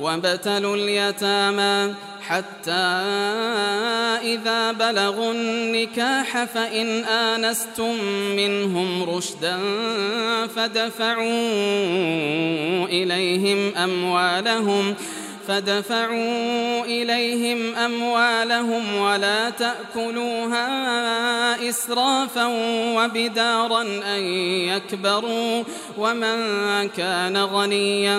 وابتلوا اليتامى حتى إذا بلغوا النكاح فإن آنستم منهم رشدا فدفعوا إليهم أموالهم فدفعوا إليهم أموالهم ولا تأكلوها إسرافا وبدارا أن يكبروا ومن كان غنيا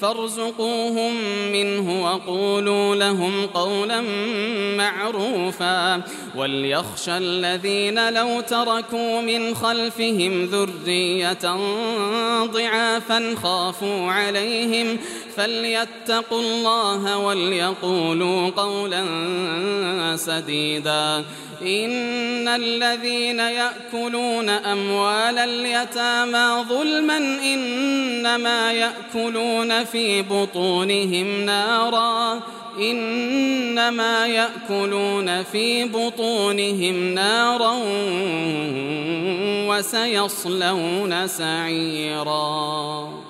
فارزقوهم منه وقولوا لهم قولا معروفا. وليخشى الذين لو تركوا من خلفهم ذرية ضعافا خافوا عليهم. فليتقوا الله وليقولوا قولا سديدا. إن الذين يأكلون أموال اليتامى ظلما إنما يأكلون في بطونهم نارا إنما يأكلون في بطونهم نارا وسيصلون سعيراً